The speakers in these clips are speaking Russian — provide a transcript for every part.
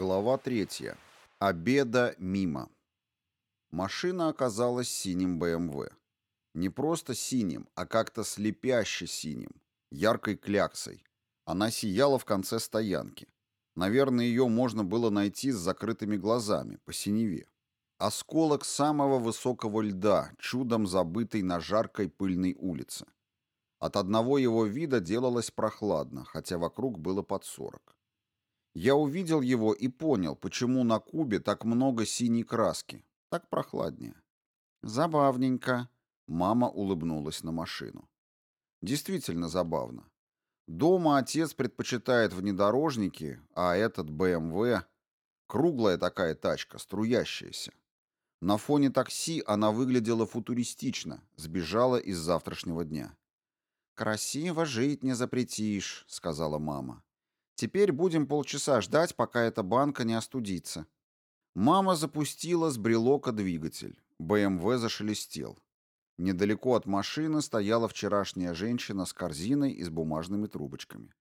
Глава третья. Обеда мимо. Машина оказалась синим БМВ. Не просто синим, а как-то слепяще синим, яркой кляксой. Она сияла в конце стоянки. Наверное, ее можно было найти с закрытыми глазами, по синеве. Осколок самого высокого льда, чудом забытый на жаркой пыльной улице. От одного его вида делалось прохладно, хотя вокруг было под сорок. Я увидел его и понял, почему на Кубе так много синей краски. Так прохладнее. Забавненько. Мама улыбнулась на машину. Действительно забавно. Дома отец предпочитает внедорожники, а этот БМВ — круглая такая тачка, струящаяся. На фоне такси она выглядела футуристично, сбежала из завтрашнего дня. «Красиво жить не запретишь», — сказала мама. Теперь будем полчаса ждать, пока эта банка не остудится. Мама запустила с брелока двигатель. БМВ зашелестел. Недалеко от машины стояла вчерашняя женщина с корзиной и с бумажными трубочками.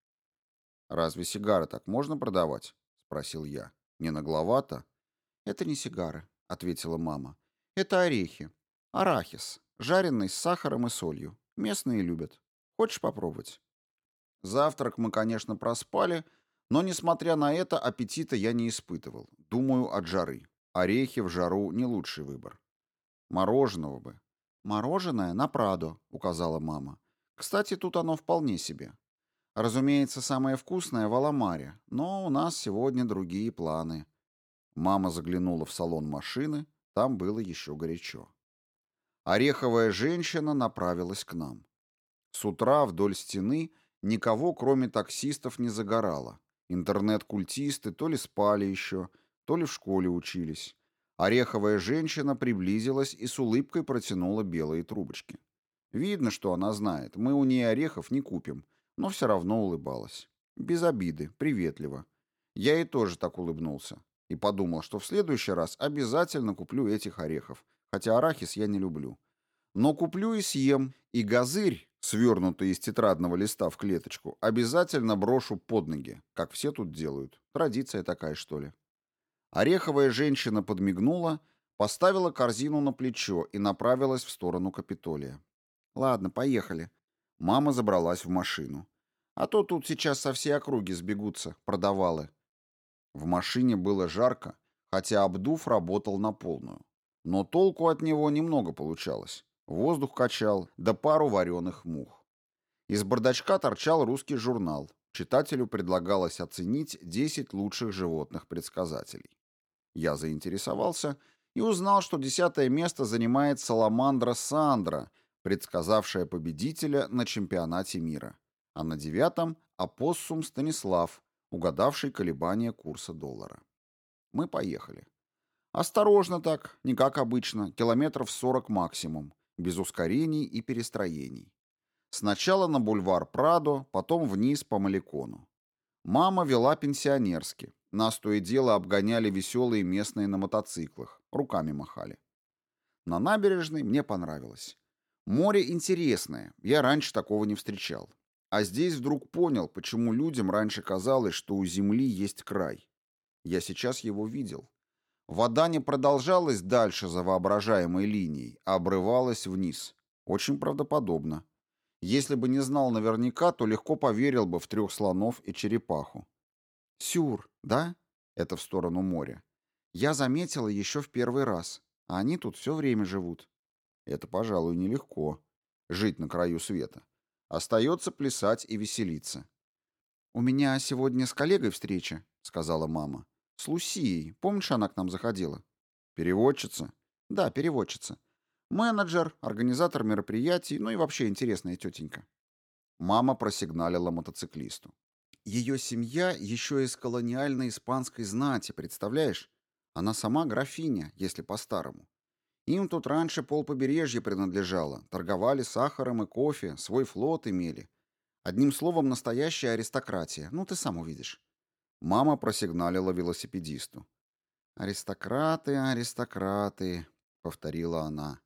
«Разве сигары так можно продавать?» — спросил я. «Не нагловато?» «Это не сигары», — ответила мама. «Это орехи. Арахис, жареный с сахаром и солью. Местные любят. Хочешь попробовать?» Завтрак мы, конечно, проспали, но, несмотря на это, аппетита я не испытывал. Думаю, от жары. Орехи в жару не лучший выбор. Мороженого бы. «Мороженое на Прадо», — указала мама. «Кстати, тут оно вполне себе. Разумеется, самое вкусное в Аламаре, но у нас сегодня другие планы». Мама заглянула в салон машины, там было еще горячо. Ореховая женщина направилась к нам. С утра вдоль стены — Никого, кроме таксистов, не загорало. Интернет-культисты то ли спали еще, то ли в школе учились. Ореховая женщина приблизилась и с улыбкой протянула белые трубочки. Видно, что она знает, мы у нее орехов не купим, но все равно улыбалась. Без обиды, приветливо. Я ей тоже так улыбнулся. И подумал, что в следующий раз обязательно куплю этих орехов, хотя арахис я не люблю. Но куплю и съем, и газырь, свернутый из тетрадного листа в клеточку, обязательно брошу под ноги, как все тут делают. Традиция такая, что ли. Ореховая женщина подмигнула, поставила корзину на плечо и направилась в сторону Капитолия. «Ладно, поехали». Мама забралась в машину. «А то тут сейчас со всей округи сбегутся, продавалы». В машине было жарко, хотя обдув работал на полную. Но толку от него немного получалось. Воздух качал, да пару вареных мух. Из бардачка торчал русский журнал. Читателю предлагалось оценить 10 лучших животных-предсказателей. Я заинтересовался и узнал, что десятое место занимает Саламандра Сандра, предсказавшая победителя на чемпионате мира, а на девятом – Апоссум Станислав, угадавший колебания курса доллара. Мы поехали. Осторожно так, не как обычно, километров 40 максимум без ускорений и перестроений. Сначала на бульвар Прадо, потом вниз по Маликону. Мама вела пенсионерски. Нас то и дело обгоняли веселые местные на мотоциклах, руками махали. На набережной мне понравилось. Море интересное, я раньше такого не встречал. А здесь вдруг понял, почему людям раньше казалось, что у Земли есть край. Я сейчас его видел. Вода не продолжалась дальше за воображаемой линией, а обрывалась вниз. Очень правдоподобно. Если бы не знал наверняка, то легко поверил бы в трех слонов и черепаху. «Сюр, да?» — это в сторону моря. «Я заметила еще в первый раз. А они тут все время живут». Это, пожалуй, нелегко. Жить на краю света. Остается плясать и веселиться. «У меня сегодня с коллегой встреча», — сказала мама. С Лусией. Помнишь, она к нам заходила? Переводчица? Да, переводчица. Менеджер, организатор мероприятий, ну и вообще интересная тетенька. Мама просигналила мотоциклисту. Ее семья еще из колониальной испанской знати, представляешь? Она сама графиня, если по-старому. Им тут раньше пол побережья принадлежало. Торговали сахаром и кофе, свой флот имели. Одним словом, настоящая аристократия. Ну, ты сам увидишь. Мама просигналила велосипедисту. «Аристократы, аристократы», — повторила она.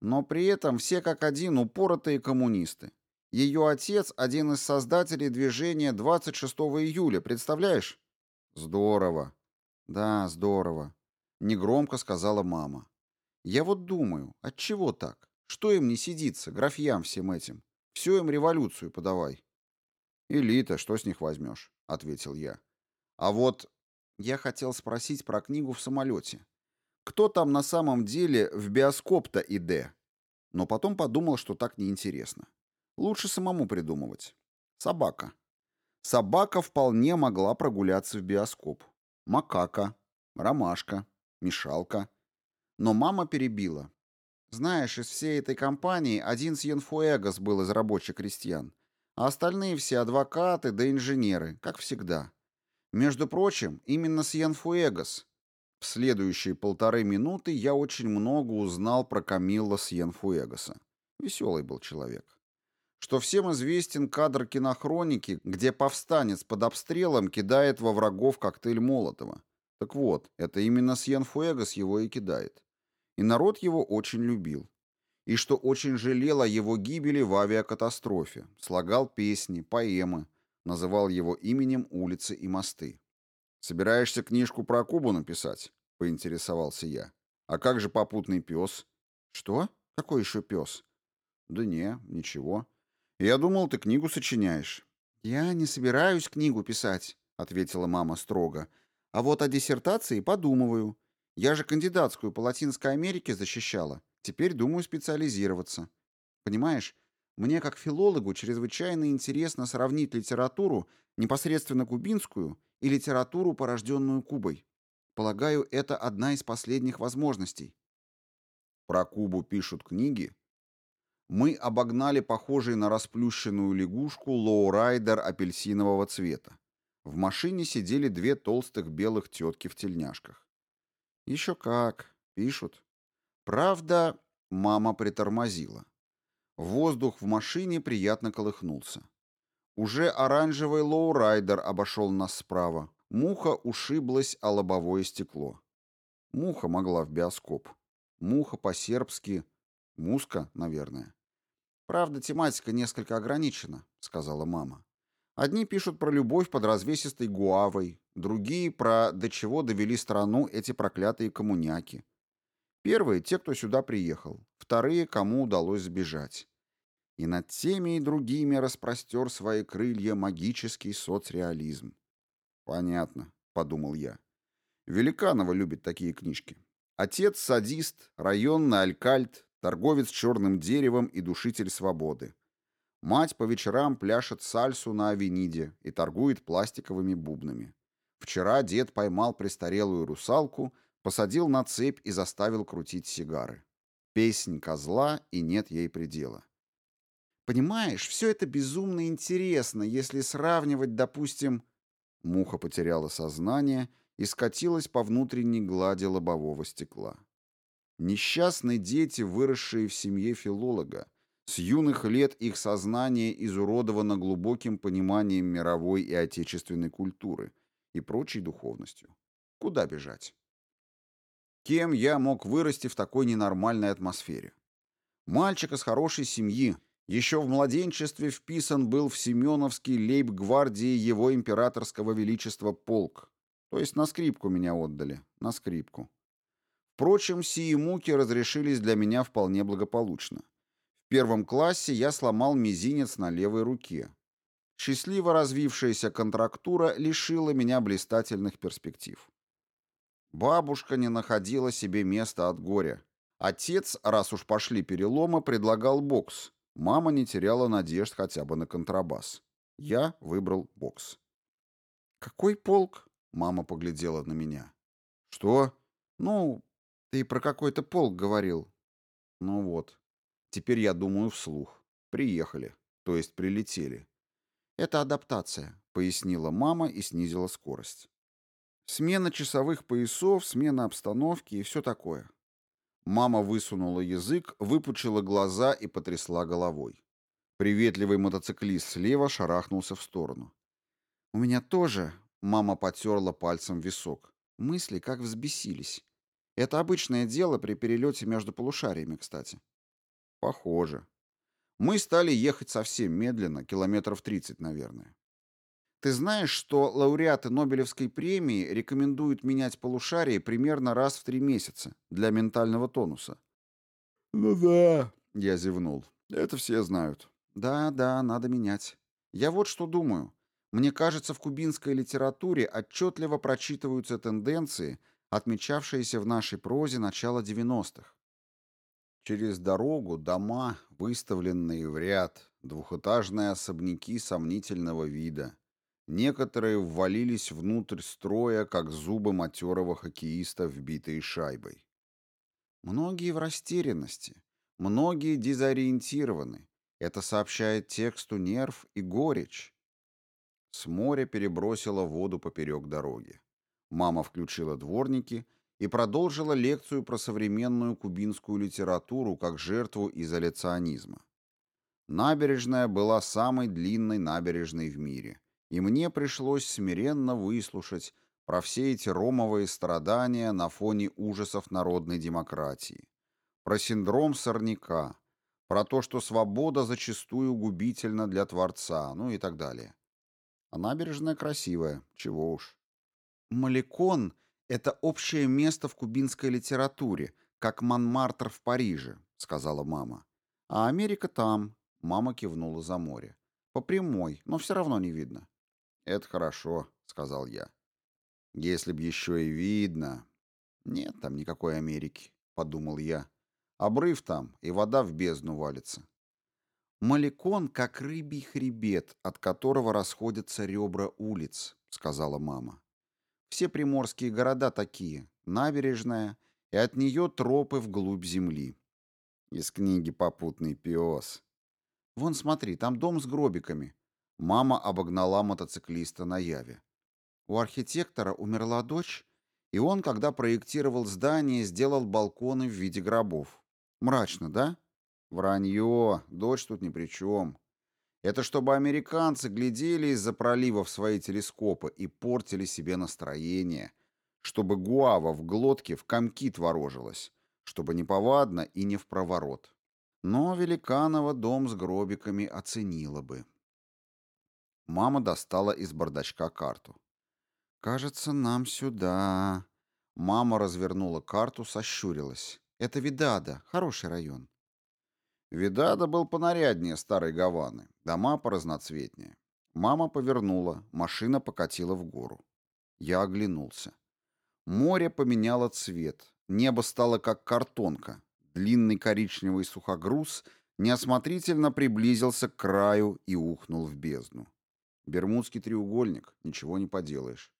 Но при этом все как один упоротые коммунисты. Ее отец — один из создателей движения 26 июля, представляешь? Здорово. Да, здорово. Негромко сказала мама. Я вот думаю, от чего так? Что им не сидится, графьям всем этим? Все им революцию подавай. Элита, что с них возьмешь? Ответил я. А вот я хотел спросить про книгу в самолете. Кто там на самом деле в биоскоп-то иде? Но потом подумал, что так неинтересно. Лучше самому придумывать. Собака. Собака вполне могла прогуляться в биоскоп. Макака, ромашка, мешалка. Но мама перебила. Знаешь, из всей этой компании один Сьенфуэгас был из рабочих крестьян, а остальные все адвокаты да инженеры, как всегда. Между прочим, именно Сьенфуэгас. В следующие полторы минуты я очень много узнал про Камилла Сьенфуэгаса. Веселый был человек. Что всем известен кадр кинохроники, где повстанец под обстрелом кидает во врагов коктейль Молотова. Так вот, это именно Сьенфуэгас его и кидает. И народ его очень любил. И что очень жалел о его гибели в авиакатастрофе. Слагал песни, поэмы, называл его именем улицы и мосты. «Собираешься книжку про Кубу написать?» — поинтересовался я. «А как же попутный пес?» «Что? Какой еще пес?» «Да не, ничего. Я думал, ты книгу сочиняешь». «Я не собираюсь книгу писать», — ответила мама строго. «А вот о диссертации подумываю. Я же кандидатскую по Латинской Америке защищала. Теперь думаю специализироваться. Понимаешь, мне как филологу чрезвычайно интересно сравнить литературу, непосредственно кубинскую, и литературу, порожденную Кубой. Полагаю, это одна из последних возможностей. Про Кубу пишут книги. Мы обогнали похожий на расплющенную лягушку лоурайдер апельсинового цвета. В машине сидели две толстых белых тетки в тельняшках. Еще как. Пишут. Правда, мама притормозила. Воздух в машине приятно колыхнулся. Уже оранжевый лоурайдер обошел нас справа. Муха ушиблась о лобовое стекло. Муха могла в биоскоп. Муха по-сербски. Муска, наверное. Правда, тематика несколько ограничена, сказала мама. Одни пишут про любовь под развесистой гуавой, другие про до чего довели страну эти проклятые коммуняки. Первые — те, кто сюда приехал, вторые — кому удалось сбежать. И над теми и другими распростер свои крылья магический соцреализм. «Понятно», — подумал я. Великанова любит такие книжки. Отец — садист, районный алькальт, торговец черным деревом и душитель свободы. Мать по вечерам пляшет сальсу на авениде и торгует пластиковыми бубнами. Вчера дед поймал престарелую русалку, посадил на цепь и заставил крутить сигары. Песнь козла, и нет ей предела. Понимаешь, все это безумно интересно, если сравнивать, допустим... Муха потеряла сознание и скатилась по внутренней глади лобового стекла. Несчастные дети, выросшие в семье филолога, с юных лет их сознание изуродовано глубоким пониманием мировой и отечественной культуры и прочей духовностью. Куда бежать? Кем я мог вырасти в такой ненормальной атмосфере? Мальчик из хорошей семьи, еще в младенчестве вписан был в Семеновский лейб-гвардии его императорского величества полк. То есть на скрипку меня отдали, на скрипку. Впрочем, сии муки разрешились для меня вполне благополучно. В первом классе я сломал мизинец на левой руке. Счастливо развившаяся контрактура лишила меня блистательных перспектив. Бабушка не находила себе места от горя. Отец, раз уж пошли переломы, предлагал бокс. Мама не теряла надежд хотя бы на контрабас. Я выбрал бокс. «Какой полк?» — мама поглядела на меня. «Что?» «Ну, ты про какой-то полк говорил». «Ну вот, Теперь я думаю вслух. Приехали, то есть прилетели. Это адаптация, пояснила мама и снизила скорость. Смена часовых поясов, смена обстановки и все такое. Мама высунула язык, выпучила глаза и потрясла головой. Приветливый мотоциклист слева шарахнулся в сторону. «У меня тоже...» — мама потерла пальцем висок. Мысли как взбесились. Это обычное дело при перелете между полушариями, кстати. Похоже. Мы стали ехать совсем медленно, километров 30, наверное. Ты знаешь, что лауреаты Нобелевской премии рекомендуют менять полушарие примерно раз в три месяца для ментального тонуса? Ну да, Я зевнул. Это все знают. Да, да, надо менять. Я вот что думаю. Мне кажется, в кубинской литературе отчетливо прочитываются тенденции, отмечавшиеся в нашей прозе начала 90-х. Через дорогу дома, выставленные в ряд, двухэтажные особняки сомнительного вида. Некоторые ввалились внутрь строя, как зубы матерого хоккеиста, вбитые шайбой. Многие в растерянности, многие дезориентированы. Это сообщает тексту нерв и горечь. С моря перебросила воду поперек дороги. Мама включила дворники и продолжила лекцию про современную кубинскую литературу как жертву изоляционизма. Набережная была самой длинной набережной в мире, и мне пришлось смиренно выслушать про все эти ромовые страдания на фоне ужасов народной демократии, про синдром сорняка, про то, что свобода зачастую губительна для Творца, ну и так далее. А набережная красивая, чего уж. Маликон — это общее место в кубинской литературе, как Монмартр в Париже, сказала мама. А Америка там, мама кивнула за море. По прямой, но все равно не видно. Это хорошо, сказал я. Если б еще и видно. Нет там никакой Америки, подумал я. Обрыв там, и вода в бездну валится. «Маликон, как рыбий хребет, от которого расходятся ребра улиц», — сказала мама. «Все приморские города такие, набережная, и от нее тропы вглубь земли». Из книги «Попутный пес». «Вон смотри, там дом с гробиками». Мама обогнала мотоциклиста на Яве. У архитектора умерла дочь, и он, когда проектировал здание, сделал балконы в виде гробов. Мрачно, да? Вранье, дочь тут ни при чем. Это чтобы американцы глядели из-за пролива в свои телескопы и портили себе настроение, чтобы гуава в глотке в комки творожилась, чтобы неповадно и не в проворот. Но Великанова дом с гробиками оценила бы. Мама достала из бардачка карту. «Кажется, нам сюда». Мама развернула карту, сощурилась. «Это Видада, хороший район». Видада был понаряднее старой Гаваны, дома поразноцветнее. Мама повернула, машина покатила в гору. Я оглянулся. Море поменяло цвет, небо стало как картонка. Длинный коричневый сухогруз неосмотрительно приблизился к краю и ухнул в бездну. Бермудский треугольник, ничего не поделаешь.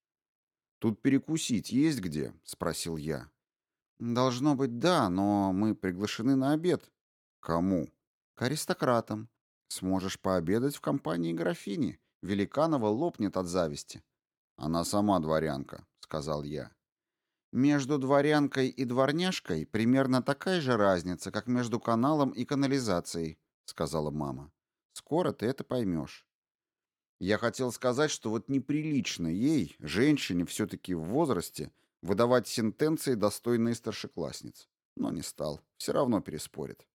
«Тут перекусить есть где?» — спросил я. «Должно быть, да, но мы приглашены на обед», Кому? К аристократам. Сможешь пообедать в компании графини. Великанова лопнет от зависти. Она сама дворянка, сказал я. Между дворянкой и дворняжкой примерно такая же разница, как между каналом и канализацией, сказала мама. Скоро ты это поймешь. Я хотел сказать, что вот неприлично ей, женщине все-таки в возрасте, выдавать сентенции, достойные старшеклассниц. Но не стал. Все равно переспорит.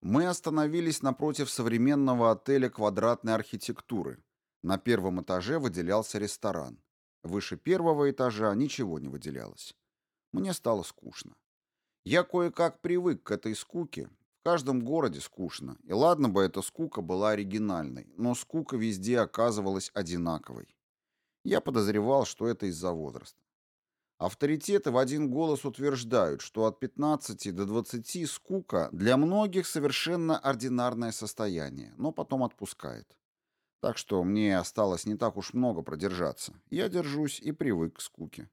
Мы остановились напротив современного отеля квадратной архитектуры. На первом этаже выделялся ресторан. Выше первого этажа ничего не выделялось. Мне стало скучно. Я кое-как привык к этой скуке. Каждом городе скучно. И ладно бы эта скука была оригинальной, но скука везде оказывалась одинаковой. Я подозревал, что это из-за возраста. Авторитеты в один голос утверждают, что от 15 до 20 скука для многих совершенно ординарное состояние, но потом отпускает. Так что мне осталось не так уж много продержаться. Я держусь и привык к скуке.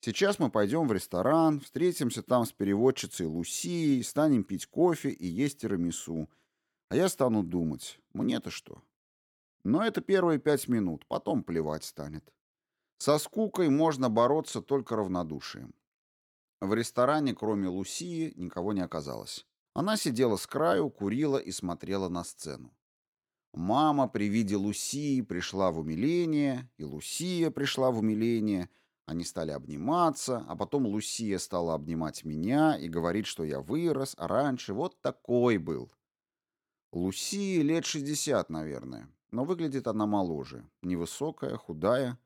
Сейчас мы пойдем в ресторан, встретимся там с переводчицей Лусией, станем пить кофе и есть тирамису. А я стану думать, мне-то что? Но это первые пять минут, потом плевать станет. Со скукой можно бороться только равнодушием. В ресторане, кроме Лусии, никого не оказалось. Она сидела с краю, курила и смотрела на сцену. Мама при виде Лусии пришла в умиление, и Лусия пришла в умиление. Они стали обниматься, а потом Лусия стала обнимать меня и говорить, что я вырос, а раньше вот такой был. Лусии лет шестьдесят, наверное. но выглядит она моложе. Невысокая, худая.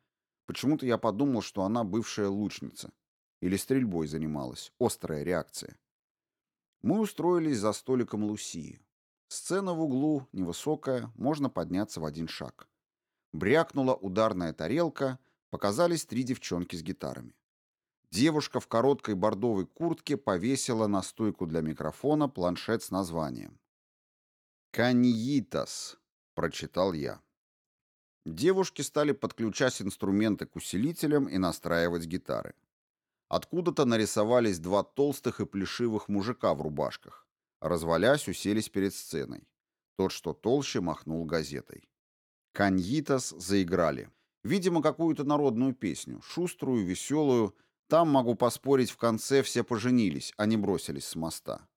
Почему-то я подумал, что она бывшая лучница. Или стрельбой занималась. Острая реакция. Мы устроились за столиком Лусии. Сцена в углу, невысокая, можно подняться в один шаг. Брякнула ударная тарелка, показались три девчонки с гитарами. Девушка в короткой бордовой куртке повесила на стойку для микрофона планшет с названием. «Каньитас», — прочитал я. Девушки стали подключать инструменты к усилителям и настраивать гитары. Откуда-то нарисовались два толстых и плешивых мужика в рубашках. Развалясь, уселись перед сценой. Тот, что толще, махнул газетой. Каньитас заиграли. Видимо, какую-то народную песню, шуструю, веселую, там, могу поспорить, в конце все поженились, а не бросились с моста.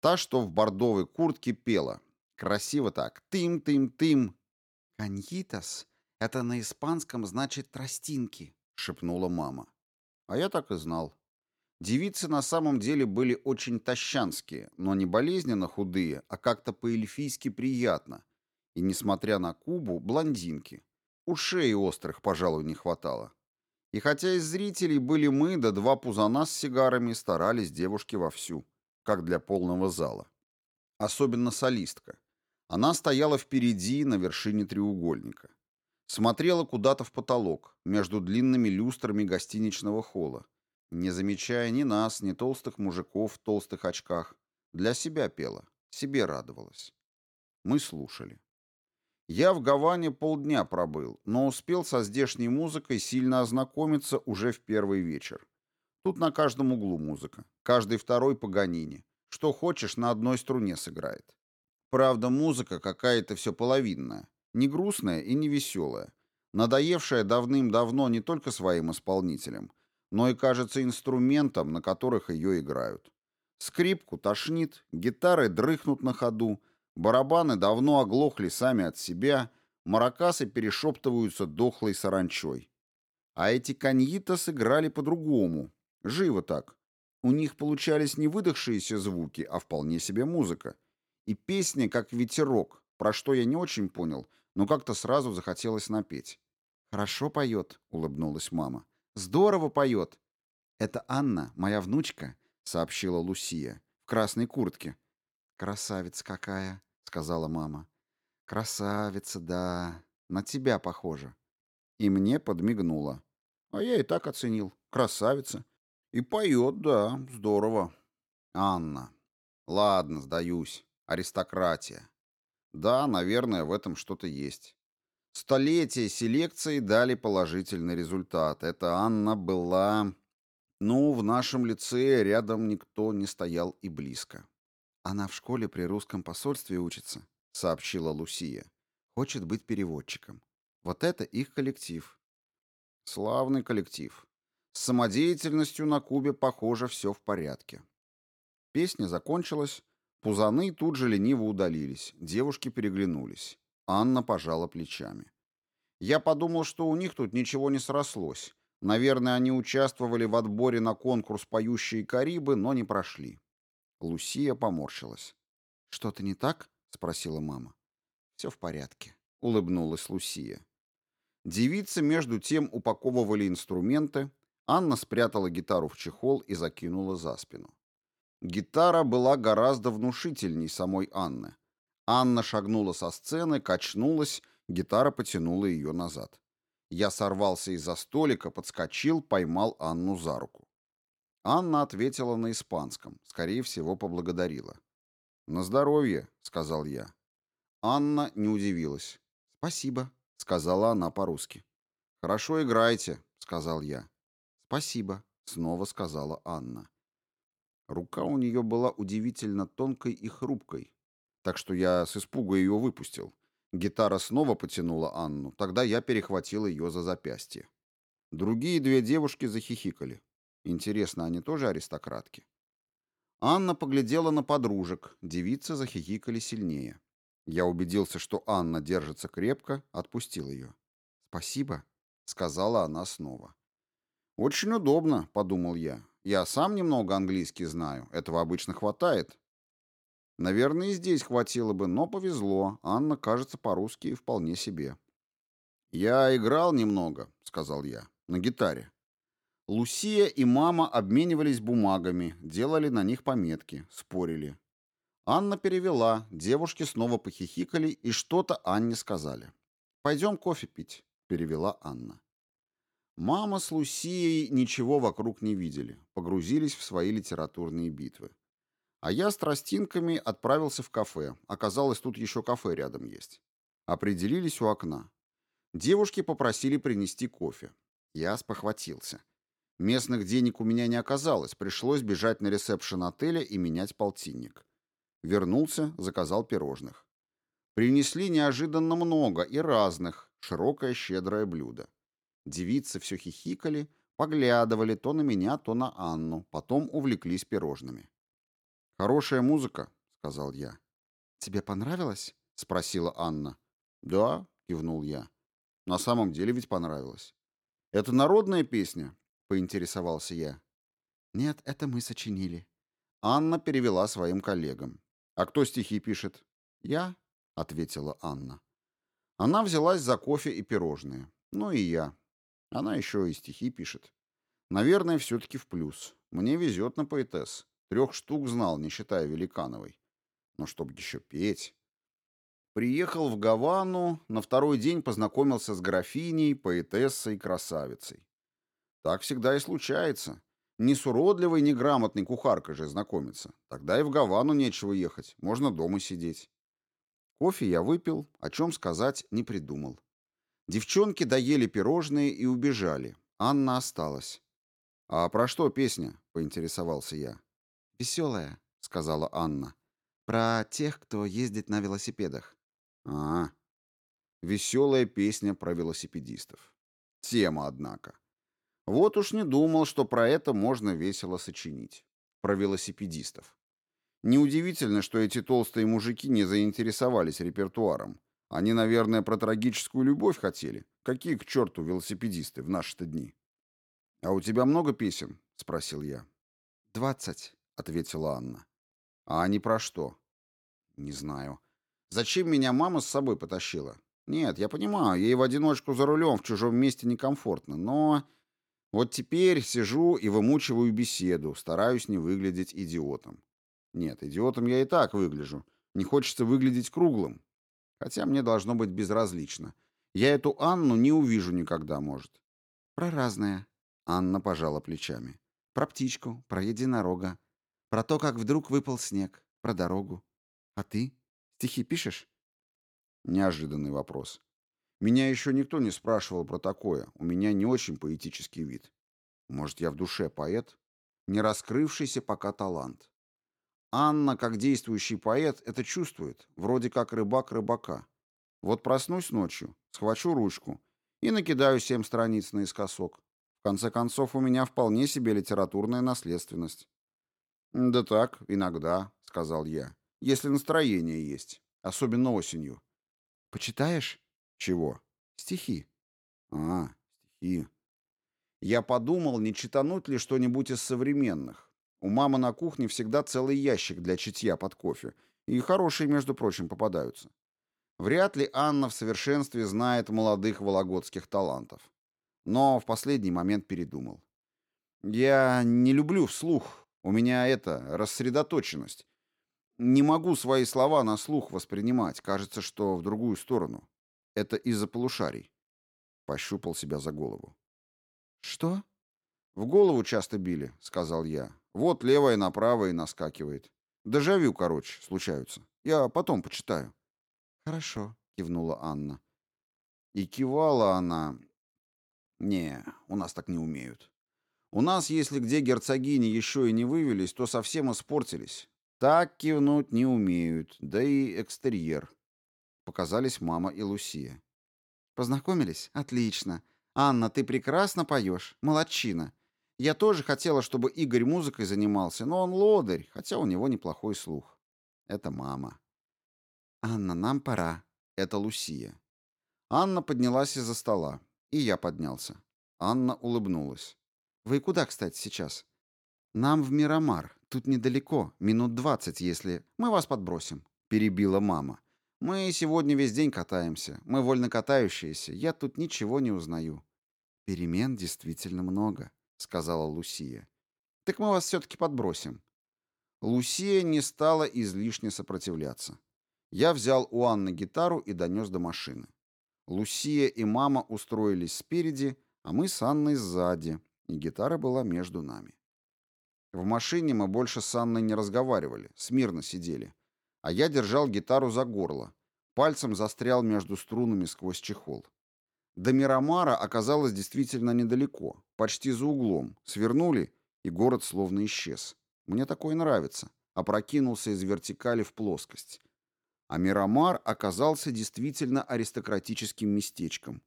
Та, что в бордовой куртке, пела. Красиво так. Тым-тым-тым. «Каньитас — это на испанском значит «тростинки», — шепнула мама. А я так и знал. Девицы на самом деле были очень тащанские, но не болезненно худые, а как-то по-эльфийски приятно. И, несмотря на Кубу, блондинки. Ушей острых, пожалуй, не хватало. И хотя из зрителей были мы, да два пузана с сигарами, старались девушки вовсю, как для полного зала. Особенно солистка. Она стояла впереди, на вершине треугольника. Смотрела куда-то в потолок, между длинными люстрами гостиничного холла, не замечая ни нас, ни толстых мужиков в толстых очках. Для себя пела, себе радовалась. Мы слушали. Я в Гаване полдня пробыл, но успел со здешней музыкой сильно ознакомиться уже в первый вечер. Тут на каждом углу музыка, каждый второй Паганини. Что хочешь, на одной струне сыграет. Правда, музыка какая-то все половинная, не грустная и не веселая, надоевшая давным-давно не только своим исполнителям, но и, кажется, инструментам, на которых ее играют. Скрипку тошнит, гитары дрыхнут на ходу — Барабаны давно оглохли сами от себя, маракасы перешептываются дохлой саранчой. А эти каньита сыграли по-другому, живо так. У них получались не выдохшиеся звуки, а вполне себе музыка. И песня как ветерок, про что я не очень понял, но как-то сразу захотелось напеть. «Хорошо поет», — улыбнулась мама. «Здорово поет». «Это Анна, моя внучка», — сообщила Лусия, в красной куртке. «Красавица какая!» — сказала мама. «Красавица, да. На тебя похожа». И мне подмигнула. А я и так оценил. Красавица. И поет, да, здорово. Анна. Ладно, сдаюсь. Аристократия. Да, наверное, в этом что-то есть. Столетия селекции дали положительный результат. Эта Анна была... Ну, в нашем лице рядом никто не стоял и близко. Она в школе при русском посольстве учится, сообщила Лусия. Хочет быть переводчиком. Вот это их коллектив. Славный коллектив. С самодеятельностью на Кубе, похоже, все в порядке. Песня закончилась. Пузаны тут же лениво удалились. Девушки переглянулись. Анна пожала плечами. Я подумал, что у них тут ничего не срослось. Наверное, они участвовали в отборе на конкурс «Поющие Карибы», но не прошли. Лусия поморщилась. «Что-то не так?» — спросила мама. «Все в порядке», — улыбнулась Лусия. Девицы между тем упаковывали инструменты, Анна спрятала гитару в чехол и закинула за спину. Гитара была гораздо внушительней самой Анны. Анна шагнула со сцены, качнулась, гитара потянула ее назад. Я сорвался из-за столика, подскочил, поймал Анну за руку. Анна ответила на испанском, скорее всего, поблагодарила. «На здоровье», — сказал я. Анна не удивилась. «Спасибо», — сказала она по-русски. «Хорошо играете», — сказал я. «Спасибо», — снова сказала Анна. Рука у нее была удивительно тонкой и хрупкой, так что я с испуга ее выпустил. Гитара снова потянула Анну, тогда я перехватил ее за запястье. Другие две девушки захихикали. Интересно, они тоже аристократки? Анна поглядела на подружек, девицы захихикали сильнее. Я убедился, что Анна держится крепко, отпустил ее. «Спасибо», — сказала она снова. «Очень удобно», — подумал я. «Я сам немного английский знаю, этого обычно хватает». Наверное, и здесь хватило бы, но повезло. Анна, кажется, по-русски вполне себе. «Я играл немного», — сказал я, — «на гитаре». Лусия и мама обменивались бумагами, делали на них пометки, спорили. Анна перевела, девушки снова похихикали и что-то Анне сказали. «Пойдем кофе пить», — перевела Анна. Мама с Лусией ничего вокруг не видели, погрузились в свои литературные битвы. А я с тростинками отправился в кафе. Оказалось, тут еще кафе рядом есть. Определились у окна. Девушки попросили принести кофе. Я спохватился. Местных денег у меня не оказалось, пришлось бежать на ресепшн отеля и менять полтинник. Вернулся, заказал пирожных. Принесли неожиданно много и разных, широкое щедрое блюдо. Девицы все хихикали, поглядывали то на меня, то на Анну, потом увлеклись пирожными. «Хорошая музыка», — сказал я. «Тебе понравилось?» — спросила Анна. «Да», — кивнул я. На самом деле ведь понравилось. Это народная песня, поинтересовался я. Нет, это мы сочинили. Анна перевела своим коллегам. А кто стихи пишет? Я, ответила Анна. Она взялась за кофе и пирожные. Ну и я. Она еще и стихи пишет. Наверное, все-таки в плюс. Мне везет на поэтесс. Трех штук знал, не считая Великановой. Но чтобы еще петь... Приехал в Гавану, на второй день познакомился с графиней, поэтессой, красавицей. Так всегда и случается. Ни с уродливой, ни грамотной кухаркой же знакомиться. Тогда и в Гавану нечего ехать, можно дома сидеть. Кофе я выпил, о чем сказать не придумал. Девчонки доели пирожные и убежали. Анна осталась. «А про что песня?» — поинтересовался я. «Веселая», — сказала Анна. «Про тех, кто ездит на велосипедах. А, веселая песня про велосипедистов. Тема, однако. Вот уж не думал, что про это можно весело сочинить. Про велосипедистов. Неудивительно, что эти толстые мужики не заинтересовались репертуаром. Они, наверное, про трагическую любовь хотели. Какие к черту велосипедисты в наши-то дни? «А у тебя много песен?» — спросил я. «Двадцать», — ответила Анна. «А они про что?» «Не знаю. Зачем меня мама с собой потащила? Нет, я понимаю, ей в одиночку за рулем в чужом месте некомфортно, но... Вот теперь сижу и вымучиваю беседу, стараюсь не выглядеть идиотом. Нет, идиотом я и так выгляжу. Не хочется выглядеть круглым. Хотя мне должно быть безразлично. Я эту Анну не увижу никогда, может. Про разное. Анна пожала плечами. Про птичку, про единорога. Про то, как вдруг выпал снег. Про дорогу. А ты? Стихи пишешь? Неожиданный вопрос. Меня еще никто не спрашивал про такое. У меня не очень поэтический вид. Может, я в душе поэт? Не раскрывшийся пока талант. Анна, как действующий поэт, это чувствует, вроде как рыбак рыбака. Вот проснусь ночью, схвачу ручку и накидаю семь страниц наискосок. В конце концов, у меня вполне себе литературная наследственность. «Да так, иногда», — сказал я если настроение есть, особенно осенью. Почитаешь? Чего? Стихи. А, стихи. Я подумал, не читануть ли что-нибудь из современных. У мамы на кухне всегда целый ящик для читья под кофе, и хорошие, между прочим, попадаются. Вряд ли Анна в совершенстве знает молодых вологодских талантов. Но в последний момент передумал. Я не люблю вслух. У меня это, рассредоточенность. Не могу свои слова на слух воспринимать. Кажется, что в другую сторону. Это из-за полушарий. Пощупал себя за голову. Что? В голову часто били, сказал я. Вот левое направо и наскакивает. Дежавю, короче, случаются. Я потом почитаю. Хорошо, кивнула Анна. И кивала она... Не, у нас так не умеют. У нас, если где герцогини еще и не вывелись, то совсем испортились. Так кивнуть не умеют, да и экстерьер. Показались мама и Лусия. Познакомились? Отлично. Анна, ты прекрасно поешь. Молодчина. Я тоже хотела, чтобы Игорь музыкой занимался, но он лодырь, хотя у него неплохой слух. Это мама. Анна, нам пора. Это Лусия. Анна поднялась из-за стола, и я поднялся. Анна улыбнулась. Вы куда, кстати, сейчас? Нам в Мирамар, Тут недалеко, минут двадцать, если... Мы вас подбросим», — перебила мама. «Мы сегодня весь день катаемся. Мы вольно катающиеся. Я тут ничего не узнаю». «Перемен действительно много», — сказала Лусия. «Так мы вас все-таки подбросим». Лусия не стала излишне сопротивляться. Я взял у Анны гитару и донес до машины. Лусия и мама устроились спереди, а мы с Анной сзади, и гитара была между нами. В машине мы больше с Анной не разговаривали, смирно сидели. А я держал гитару за горло, пальцем застрял между струнами сквозь чехол. До Мирамара оказалось действительно недалеко, почти за углом. Свернули, и город словно исчез. Мне такое нравится. Опрокинулся из вертикали в плоскость. А Мирамар оказался действительно аристократическим местечком.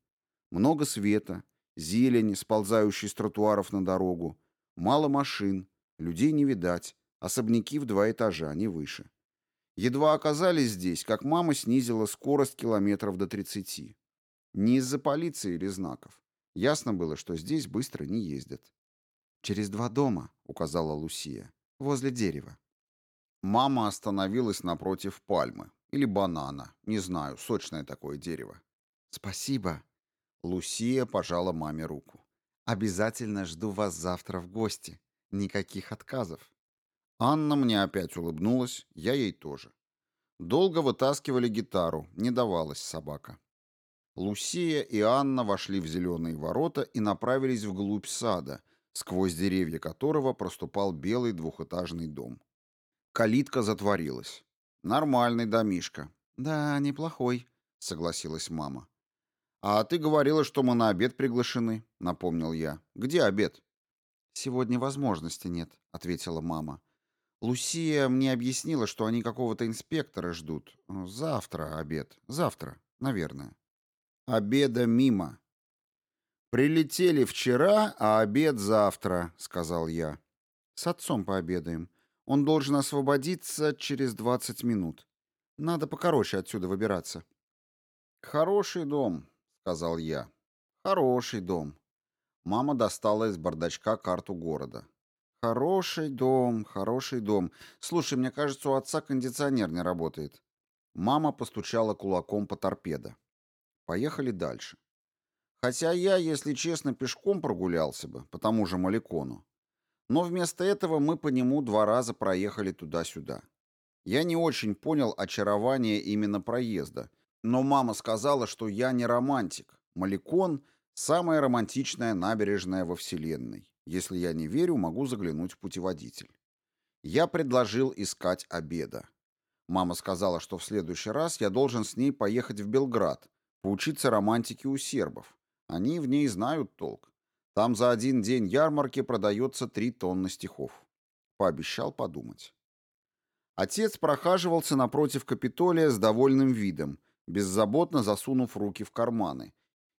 Много света, зелени, сползающей с тротуаров на дорогу, мало машин, людей не видать, особняки в два этажа, не выше. Едва оказались здесь, как мама снизила скорость километров до 30. Не из-за полиции или знаков. Ясно было, что здесь быстро не ездят. «Через два дома», — указала Лусия, — «возле дерева». Мама остановилась напротив пальмы. Или банана. Не знаю, сочное такое дерево. «Спасибо». Лусия пожала маме руку. «Обязательно жду вас завтра в гости. Никаких отказов». Анна мне опять улыбнулась, я ей тоже. Долго вытаскивали гитару, не давалась собака. Лусия и Анна вошли в зеленые ворота и направились вглубь сада, сквозь деревья которого проступал белый двухэтажный дом. Калитка затворилась. Нормальный домишка. Да, неплохой, согласилась мама. А ты говорила, что мы на обед приглашены, напомнил я. Где обед? Сегодня возможности нет, ответила мама. Лусия мне объяснила, что они какого-то инспектора ждут. Завтра обед. Завтра, наверное. Обеда мимо. Прилетели вчера, а обед завтра, сказал я. С отцом пообедаем. Он должен освободиться через 20 минут. Надо покороче отсюда выбираться. Хороший дом, сказал я. Хороший дом. Мама достала из бардачка карту города. Хороший дом, хороший дом. Слушай, мне кажется, у отца кондиционер не работает. Мама постучала кулаком по торпедо. Поехали дальше. Хотя я, если честно, пешком прогулялся бы по тому же Маликону. Но вместо этого мы по нему два раза проехали туда-сюда. Я не очень понял очарование именно проезда, но мама сказала, что я не романтик. Маликон — самая романтичная набережная во Вселенной. Если я не верю, могу заглянуть в путеводитель. Я предложил искать обеда. Мама сказала, что в следующий раз я должен с ней поехать в Белград, поучиться романтике у сербов. Они в ней знают толк. Там за один день ярмарки продается три тонны стихов. Пообещал подумать. Отец прохаживался напротив Капитолия с довольным видом, беззаботно засунув руки в карманы,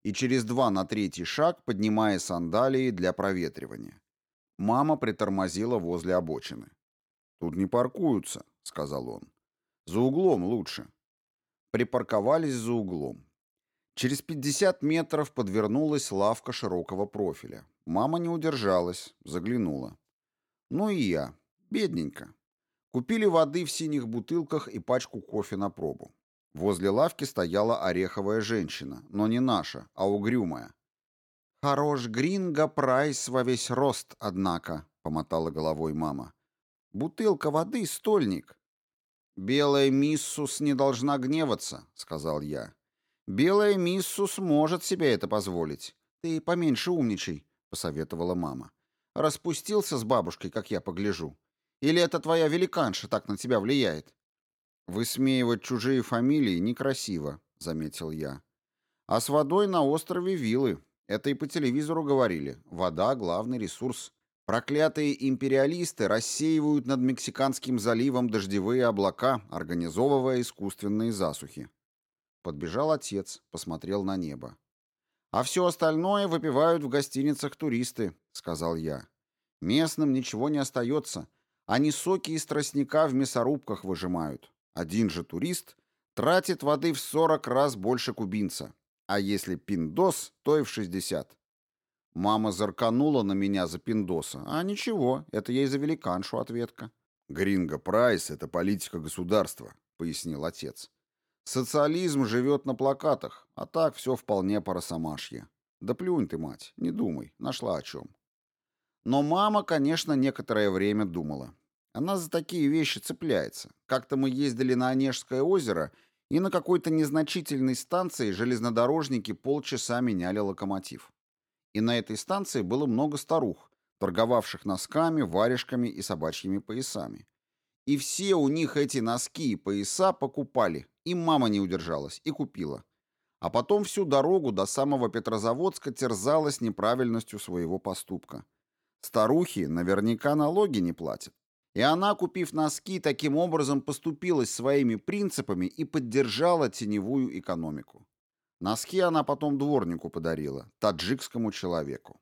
и через два на третий шаг поднимая сандалии для проветривания. Мама притормозила возле обочины. «Тут не паркуются», — сказал он. «За углом лучше». Припарковались за углом. Через 50 метров подвернулась лавка широкого профиля. Мама не удержалась, заглянула. Ну и я. Бедненько. Купили воды в синих бутылках и пачку кофе на пробу. Возле лавки стояла ореховая женщина, но не наша, а угрюмая. «Хорош гринго прайс во весь рост, однако», — помотала головой мама. «Бутылка воды — стольник». «Белая миссус не должна гневаться», — сказал я. Белая миссус может себе это позволить. Ты поменьше умничай, посоветовала мама. Распустился с бабушкой, как я погляжу. Или это твоя великанша так на тебя влияет? Высмеивать чужие фамилии некрасиво, заметил я. А с водой на острове Вилы. Это и по телевизору говорили. Вода главный ресурс. Проклятые империалисты рассеивают над Мексиканским заливом дождевые облака, организовывая искусственные засухи. Подбежал отец, посмотрел на небо. «А все остальное выпивают в гостиницах туристы», — сказал я. «Местным ничего не остается. Они соки из тростника в мясорубках выжимают. Один же турист тратит воды в 40 раз больше кубинца. А если пиндос, то и в 60. Мама зарканула на меня за пиндоса. А ничего, это ей за великаншу ответка. «Гринго прайс — это политика государства», — пояснил отец. «Социализм живет на плакатах, а так все вполне по росомашье. Да плюнь ты, мать, не думай, нашла о чем». Но мама, конечно, некоторое время думала. Она за такие вещи цепляется. Как-то мы ездили на Онежское озеро, и на какой-то незначительной станции железнодорожники полчаса меняли локомотив. И на этой станции было много старух, торговавших носками, варежками и собачьими поясами. И все у них эти носки и пояса покупали, и мама не удержалась и купила. А потом всю дорогу до самого Петрозаводска терзалась неправильностью своего поступка. Старухи наверняка налоги не платят. И она, купив носки, таким образом поступилась своими принципами и поддержала теневую экономику. Носки она потом дворнику подарила, таджикскому человеку.